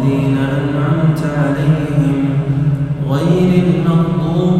الذين أنعمت عليهم غير المغضوب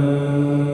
Amen.